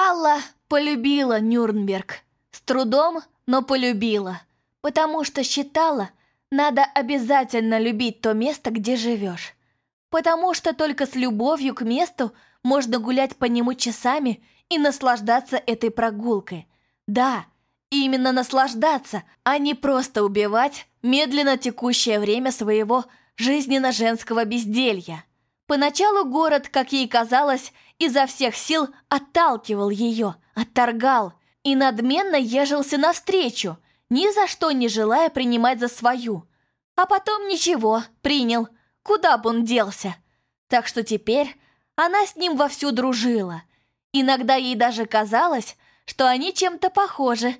Алла полюбила Нюрнберг. С трудом, но полюбила. Потому что считала, надо обязательно любить то место, где живешь. Потому что только с любовью к месту можно гулять по нему часами и наслаждаться этой прогулкой. Да, именно наслаждаться, а не просто убивать медленно текущее время своего жизненно-женского безделья. Поначалу город, как ей казалось, изо всех сил отталкивал ее, отторгал и надменно ежился навстречу, ни за что не желая принимать за свою. А потом ничего, принял, куда бы он делся. Так что теперь она с ним вовсю дружила. Иногда ей даже казалось, что они чем-то похожи.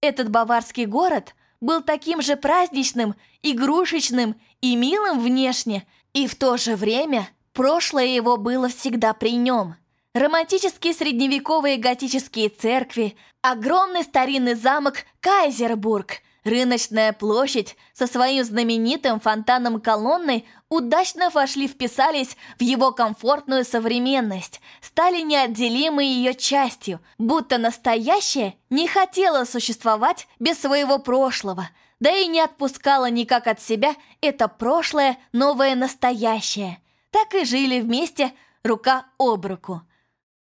Этот баварский город был таким же праздничным, игрушечным и милым внешне, и в то же время Прошлое его было всегда при нем. Романтические средневековые готические церкви, огромный старинный замок Кайзербург, рыночная площадь со своим знаменитым фонтаном-колонной удачно вошли-вписались в его комфортную современность, стали неотделимой ее частью, будто настоящее не хотело существовать без своего прошлого, да и не отпускало никак от себя это прошлое новое настоящее – так и жили вместе рука об руку.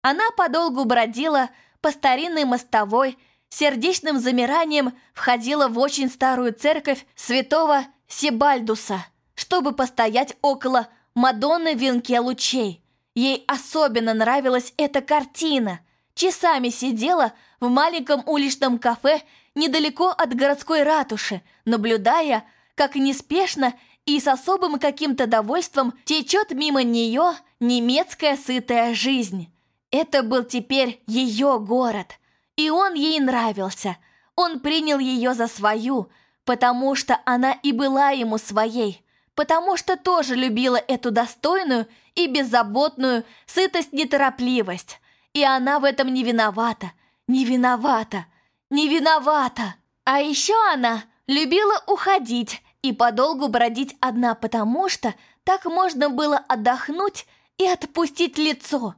Она подолгу бродила по старинной мостовой, сердечным замиранием входила в очень старую церковь святого Себальдуса, чтобы постоять около Мадонны в венке лучей. Ей особенно нравилась эта картина. Часами сидела в маленьком уличном кафе недалеко от городской ратуши, наблюдая, как неспешно и с особым каким-то довольством течет мимо нее немецкая сытая жизнь. Это был теперь ее город, и он ей нравился. Он принял ее за свою, потому что она и была ему своей, потому что тоже любила эту достойную и беззаботную сытость-неторопливость. И она в этом не виновата, не виновата, не виновата. А еще она любила уходить и подолгу бродить одна, потому что так можно было отдохнуть и отпустить лицо.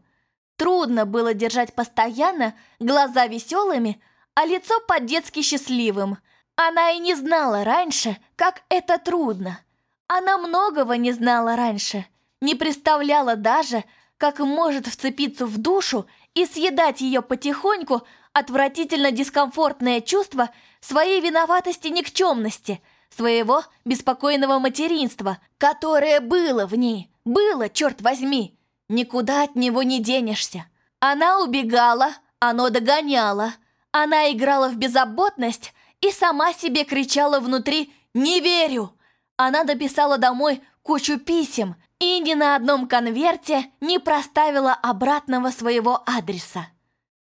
Трудно было держать постоянно глаза веселыми, а лицо по-детски счастливым. Она и не знала раньше, как это трудно. Она многого не знала раньше, не представляла даже, как может вцепиться в душу и съедать ее потихоньку отвратительно дискомфортное чувство своей виноватости никчемности – своего беспокойного материнства, которое было в ней, было, черт возьми. Никуда от него не денешься. Она убегала, оно догоняло. Она играла в беззаботность и сама себе кричала внутри «Не верю!». Она дописала домой кучу писем и ни на одном конверте не проставила обратного своего адреса.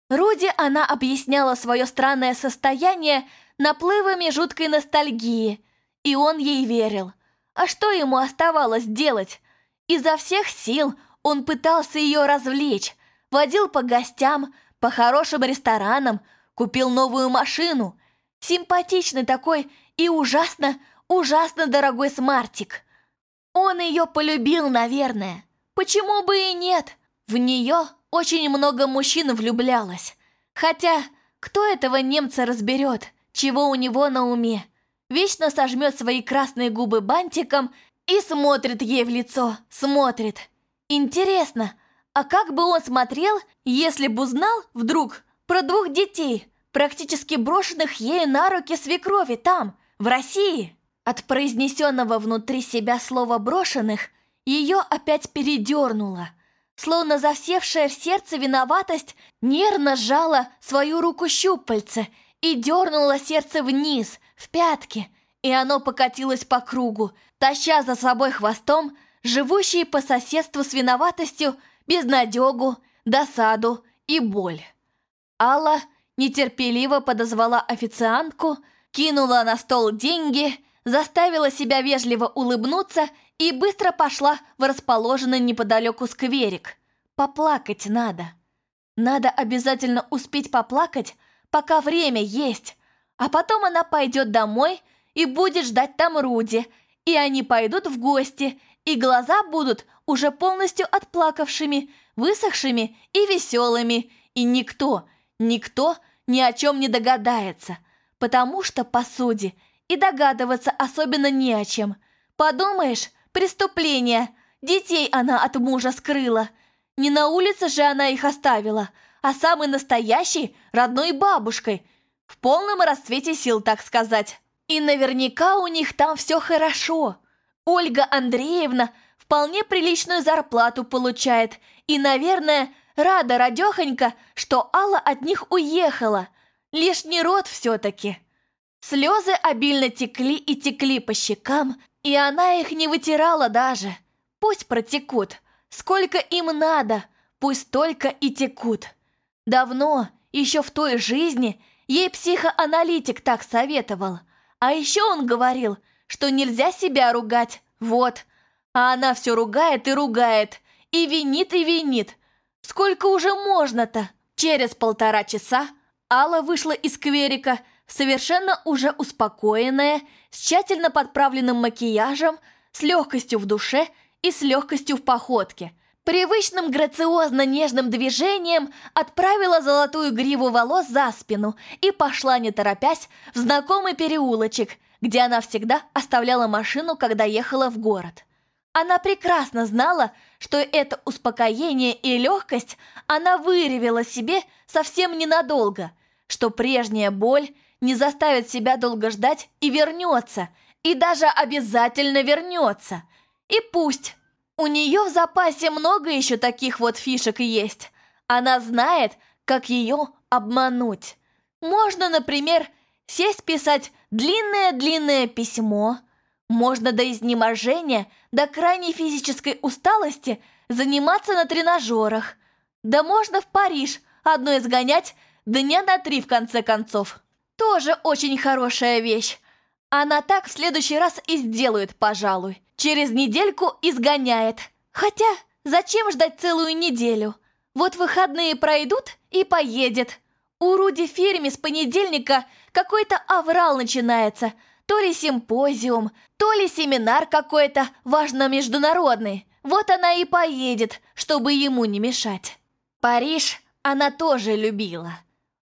Руди она объясняла свое странное состояние наплывами жуткой ностальгии и он ей верил. А что ему оставалось делать? Изо всех сил он пытался ее развлечь, водил по гостям, по хорошим ресторанам, купил новую машину. Симпатичный такой и ужасно, ужасно дорогой смартик. Он ее полюбил, наверное. Почему бы и нет? В нее очень много мужчин влюблялось. Хотя, кто этого немца разберет, чего у него на уме? Вечно сожмет свои красные губы бантиком и смотрит ей в лицо, смотрит. Интересно, а как бы он смотрел, если бы узнал вдруг про двух детей, практически брошенных ею на руки свекрови там, в России? От произнесенного внутри себя слова «брошенных» ее опять передернуло. Словно засевшая в сердце виноватость нервно сжала свою руку щупальце и дернула сердце вниз, в пятки, и оно покатилось по кругу, таща за собой хвостом живущие по соседству с виноватостью безнадегу, досаду и боль. Алла нетерпеливо подозвала официантку, кинула на стол деньги, заставила себя вежливо улыбнуться и быстро пошла в расположенный неподалеку скверик. Поплакать надо. Надо обязательно успеть поплакать, пока время есть, а потом она пойдет домой и будет ждать там Руди, и они пойдут в гости, и глаза будут уже полностью отплакавшими, высохшими и веселыми, и никто, никто ни о чем не догадается, потому что, по сути, и догадываться особенно не о чем. Подумаешь, преступление, детей она от мужа скрыла. Не на улице же она их оставила, а самой настоящей, родной бабушкой, в полном расцвете сил, так сказать. И наверняка у них там все хорошо. Ольга Андреевна вполне приличную зарплату получает и, наверное, рада радехонька, что Алла от них уехала. Лишний род все-таки. Слезы обильно текли и текли по щекам, и она их не вытирала даже. Пусть протекут. Сколько им надо, пусть только и текут. Давно, еще в той жизни, ей психоаналитик так советовал. А еще он говорил, что нельзя себя ругать, вот. А она все ругает и ругает, и винит и винит. Сколько уже можно-то? Через полтора часа Алла вышла из скверика, совершенно уже успокоенная, с тщательно подправленным макияжем, с легкостью в душе и с легкостью в походке. Привычным грациозно-нежным движением отправила золотую гриву волос за спину и пошла, не торопясь, в знакомый переулочек, где она всегда оставляла машину, когда ехала в город. Она прекрасно знала, что это успокоение и легкость она выревела себе совсем ненадолго, что прежняя боль не заставит себя долго ждать и вернется, и даже обязательно вернется. И пусть. У нее в запасе много еще таких вот фишек есть. Она знает, как ее обмануть. Можно, например, сесть писать длинное-длинное письмо. Можно до изнеможения, до крайней физической усталости заниматься на тренажерах. Да можно в Париж одно изгонять дня на три в конце концов. Тоже очень хорошая вещь. Она так в следующий раз и сделает, пожалуй. Через недельку изгоняет. Хотя, зачем ждать целую неделю? Вот выходные пройдут и поедет. У Руди Ферми с понедельника какой-то аврал начинается. То ли симпозиум, то ли семинар какой-то важно-международный. Вот она и поедет, чтобы ему не мешать. Париж она тоже любила.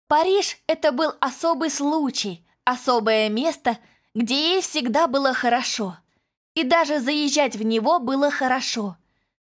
Париж – это был особый случай, особое место, где ей всегда было хорошо. И даже заезжать в него было хорошо.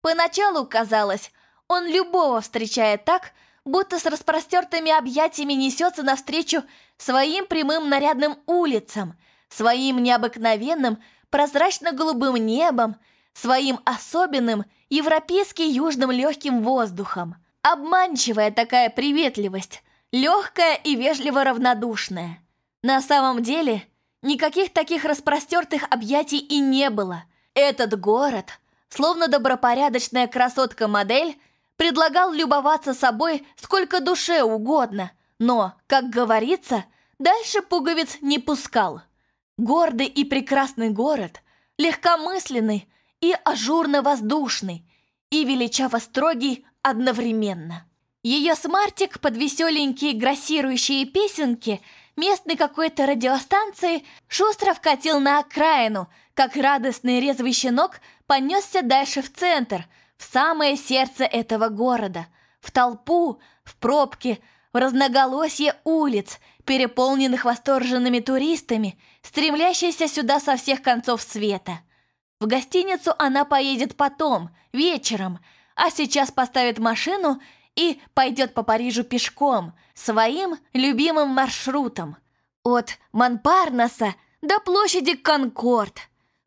Поначалу казалось, он любого встречает так, будто с распростертыми объятиями несется навстречу своим прямым нарядным улицам, своим необыкновенным прозрачно-голубым небом, своим особенным европейским южным легким воздухом. Обманчивая такая приветливость, легкая и вежливо равнодушная. На самом деле, никаких таких распростертых объятий и не было. Этот город, словно добропорядочная красотка-модель, предлагал любоваться собой сколько душе угодно, но, как говорится, дальше пуговиц не пускал. Гордый и прекрасный город, легкомысленный и ажурно-воздушный, и величаво строгий одновременно. Ее смартик под веселенькие грассирующие песенки местной какой-то радиостанции шустро вкатил на окраину, как радостный резвый щенок понесся дальше в центр, в самое сердце этого города, в толпу, в пробки, в разноголосье улиц, переполненных восторженными туристами, стремлящиеся сюда со всех концов света. В гостиницу она поедет потом, вечером, а сейчас поставит машину и пойдет по Парижу пешком, своим любимым маршрутом. От Монпарнаса до площади Конкорд.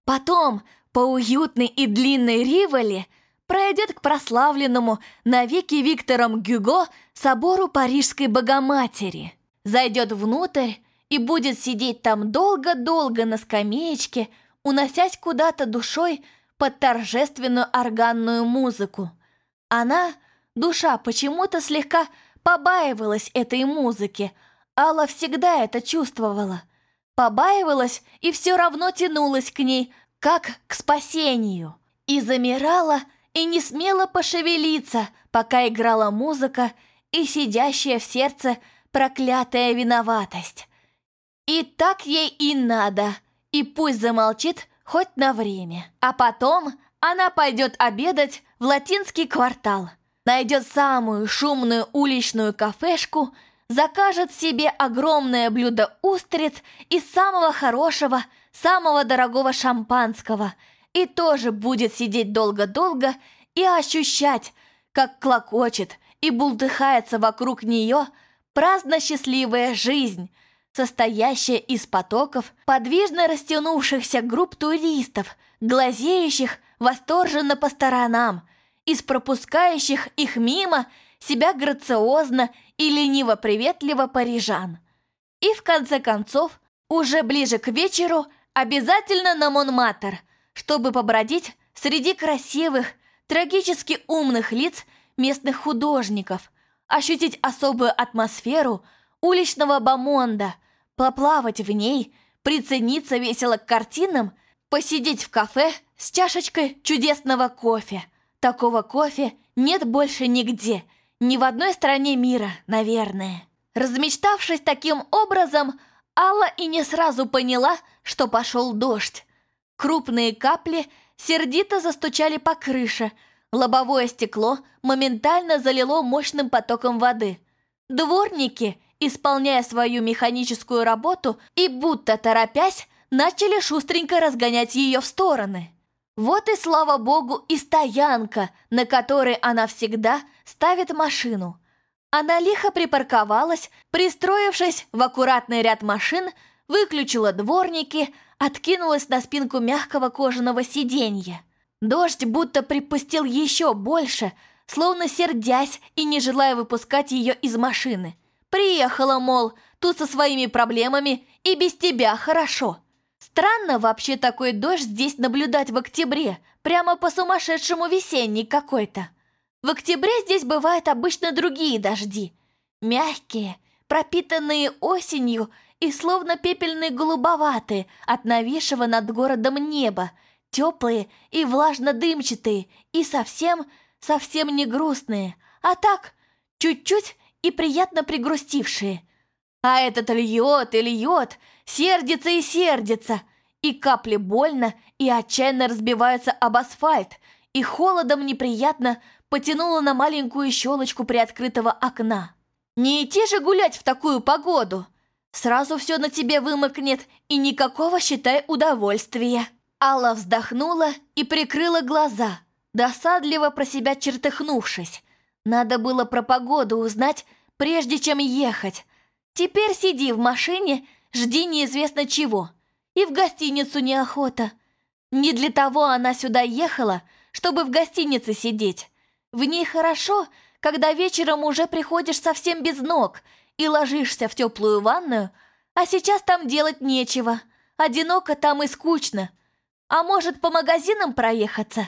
Потом по уютной и длинной Риволи пройдет к прославленному навеки Виктором Гюго собору Парижской Богоматери. Зайдет внутрь и будет сидеть там долго-долго на скамеечке, уносясь куда-то душой под торжественную органную музыку. Она Душа почему-то слегка побаивалась этой музыки. Алла всегда это чувствовала. Побаивалась и все равно тянулась к ней, как к спасению. И замирала, и не смела пошевелиться, пока играла музыка и сидящая в сердце проклятая виноватость. И так ей и надо, и пусть замолчит хоть на время. А потом она пойдет обедать в латинский квартал – найдет самую шумную уличную кафешку, закажет себе огромное блюдо устриц из самого хорошего, самого дорогого шампанского. И тоже будет сидеть долго-долго и ощущать, как клокочет и бултыхается вокруг нее праздно-счастливая жизнь, состоящая из потоков подвижно растянувшихся групп туристов, глазеющих восторженно по сторонам, из пропускающих их мимо себя грациозно и лениво-приветливо парижан. И в конце концов, уже ближе к вечеру, обязательно на Монматр, чтобы побродить среди красивых, трагически умных лиц местных художников, ощутить особую атмосферу уличного бомонда, поплавать в ней, прицениться весело к картинам, посидеть в кафе с чашечкой чудесного кофе. Такого кофе нет больше нигде, ни в одной стране мира, наверное. Размечтавшись таким образом, Алла и не сразу поняла, что пошел дождь. Крупные капли сердито застучали по крыше, лобовое стекло моментально залило мощным потоком воды. Дворники, исполняя свою механическую работу и будто торопясь, начали шустренько разгонять ее в стороны. Вот и слава богу и стоянка, на которой она всегда ставит машину. Она лихо припарковалась, пристроившись в аккуратный ряд машин, выключила дворники, откинулась на спинку мягкого кожаного сиденья. Дождь будто припустил еще больше, словно сердясь и не желая выпускать ее из машины. Приехала, мол, тут со своими проблемами и без тебя хорошо. Странно вообще такой дождь здесь наблюдать в октябре, прямо по-сумасшедшему весенний какой-то. В октябре здесь бывают обычно другие дожди. Мягкие, пропитанные осенью и словно пепельные голубоватые от нависшего над городом неба, теплые и влажно-дымчатые, и совсем, совсем не грустные, а так, чуть-чуть и приятно пригрустившие. А этот льет и льет, сердится и сердится, и капли больно и отчаянно разбиваются об асфальт, и холодом неприятно потянуло на маленькую щелочку приоткрытого окна. Не идти же гулять в такую погоду. Сразу все на тебе вымокнет, и никакого, считай, удовольствия. Алла вздохнула и прикрыла глаза, досадливо про себя чертыхнувшись. Надо было про погоду узнать, прежде чем ехать. Теперь сиди в машине жди неизвестно чего. И в гостиницу неохота. Не для того она сюда ехала, чтобы в гостинице сидеть. В ней хорошо, когда вечером уже приходишь совсем без ног и ложишься в теплую ванную, а сейчас там делать нечего. Одиноко там и скучно. А может, по магазинам проехаться?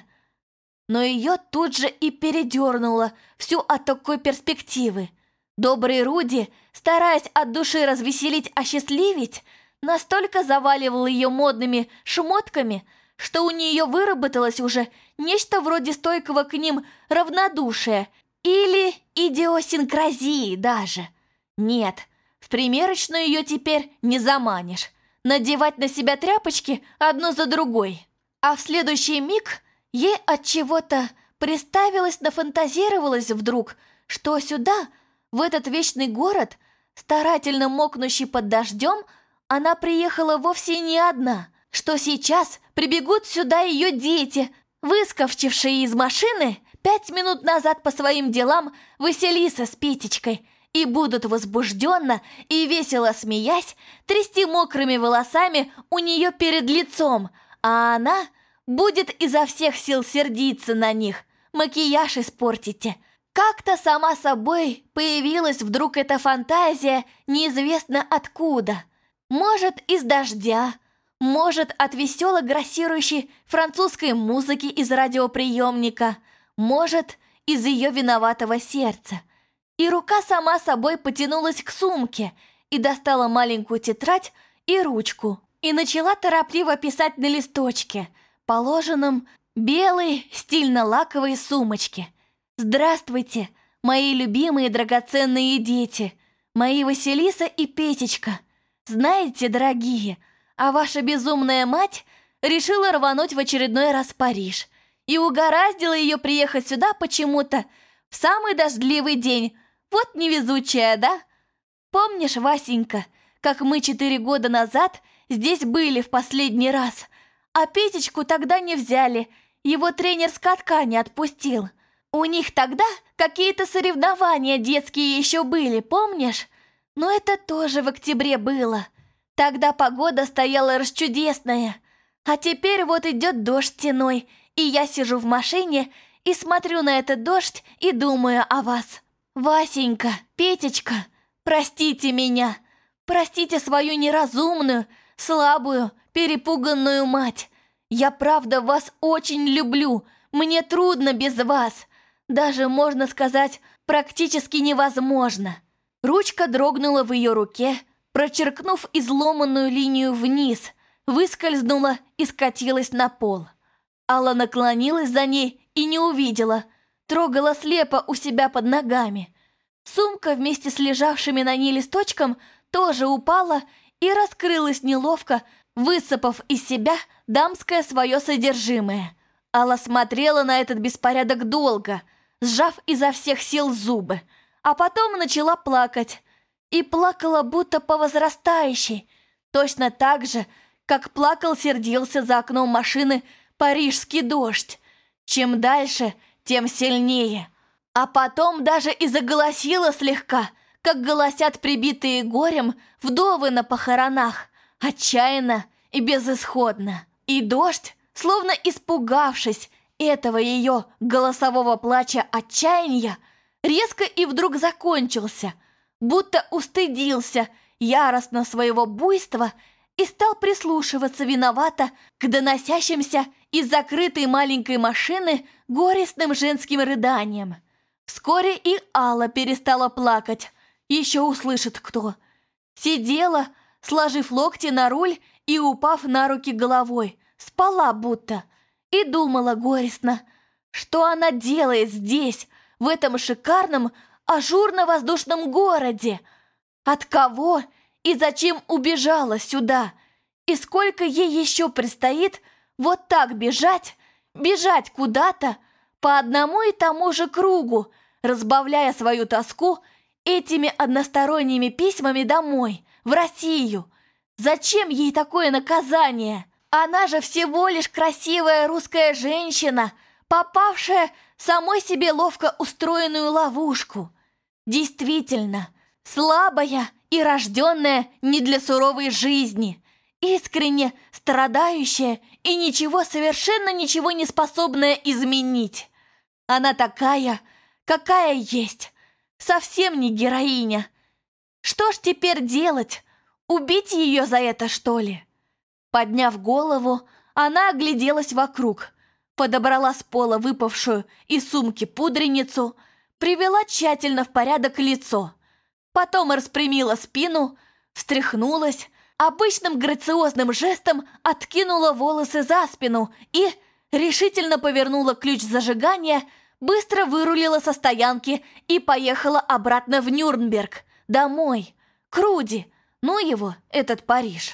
Но ее тут же и передернуло всю от такой перспективы. Добрый Руди, стараясь от души развеселить, осчастливить, настолько заваливал ее модными шмотками, что у нее выработалось уже нечто вроде стойкого к ним равнодушия или идиосинкразии даже. Нет, в примерочную ее теперь не заманишь. Надевать на себя тряпочки одну за другой. А в следующий миг ей от чего-то представилось, нафантазировалось вдруг, что сюда – в этот вечный город, старательно мокнущий под дождем, она приехала вовсе не одна, что сейчас прибегут сюда ее дети, выскочившие из машины пять минут назад по своим делам Василиса с Петечкой, и будут возбужденно и весело смеясь трясти мокрыми волосами у нее перед лицом, а она будет изо всех сил сердиться на них. Макияж испортите, как-то сама собой появилась вдруг эта фантазия неизвестно откуда. Может, из дождя, может, от весело грассирующей французской музыки из радиоприемника, может, из ее виноватого сердца. И рука сама собой потянулась к сумке и достала маленькую тетрадь и ручку, и начала торопливо писать на листочке, положенном белой стильно-лаковой сумочке – Здравствуйте, мои любимые драгоценные дети, мои Василиса и Петечка. Знаете, дорогие, а ваша безумная мать решила рвануть в очередной раз Париж и угораздила ее приехать сюда почему-то В самый дождливый день. Вот невезучая, да? Помнишь, Васенька, как мы четыре года назад здесь были в последний раз, а Петечку тогда не взяли, его тренер с катка не отпустил. У них тогда какие-то соревнования детские еще были, помнишь? Но это тоже в октябре было. Тогда погода стояла расчудесная. А теперь вот идет дождь стеной, и я сижу в машине и смотрю на этот дождь и думаю о вас. Васенька, Петечка, простите меня. Простите свою неразумную, слабую, перепуганную мать. Я правда вас очень люблю. Мне трудно без вас. Даже, можно сказать, практически невозможно. Ручка дрогнула в ее руке, прочеркнув изломанную линию вниз, выскользнула и скатилась на пол. Алла наклонилась за ней и не увидела, трогала слепо у себя под ногами. Сумка вместе с лежавшими на ней листочком тоже упала и раскрылась неловко, высыпав из себя дамское свое содержимое. Алла смотрела на этот беспорядок долго, сжав изо всех сил зубы, а потом начала плакать, и плакала будто по возрастающей, точно так же, как плакал, сердился за окном машины парижский дождь. Чем дальше, тем сильнее. А потом даже и заголосила слегка, как голосят прибитые горем вдовы на похоронах, отчаянно и безысходно. И дождь, словно испугавшись этого ее голосового плача отчаяния, резко и вдруг закончился – будто устыдился яростно своего буйства и стал прислушиваться виновато к доносящимся из закрытой маленькой машины горестным женским рыданиям. Вскоре и Алла перестала плакать, еще услышит кто. Сидела, сложив локти на руль и упав на руки головой, спала будто, и думала горестно, что она делает здесь, в этом шикарном ажурно-воздушном городе. От кого и зачем убежала сюда? И сколько ей еще предстоит вот так бежать, бежать куда-то по одному и тому же кругу, разбавляя свою тоску этими односторонними письмами домой, в Россию. Зачем ей такое наказание? Она же всего лишь красивая русская женщина, попавшая самой себе ловко устроенную ловушку. Действительно, слабая и рожденная не для суровой жизни, искренне страдающая и ничего, совершенно ничего не способная изменить. Она такая, какая есть, совсем не героиня. Что ж теперь делать? Убить ее за это, что ли? Подняв голову, она огляделась вокруг, подобрала с пола выпавшую из сумки пудреницу, привела тщательно в порядок лицо, потом распрямила спину, встряхнулась, обычным грациозным жестом откинула волосы за спину и, решительно повернула ключ зажигания, быстро вырулила со стоянки и поехала обратно в Нюрнберг, домой, к Руди, ну его, этот Париж.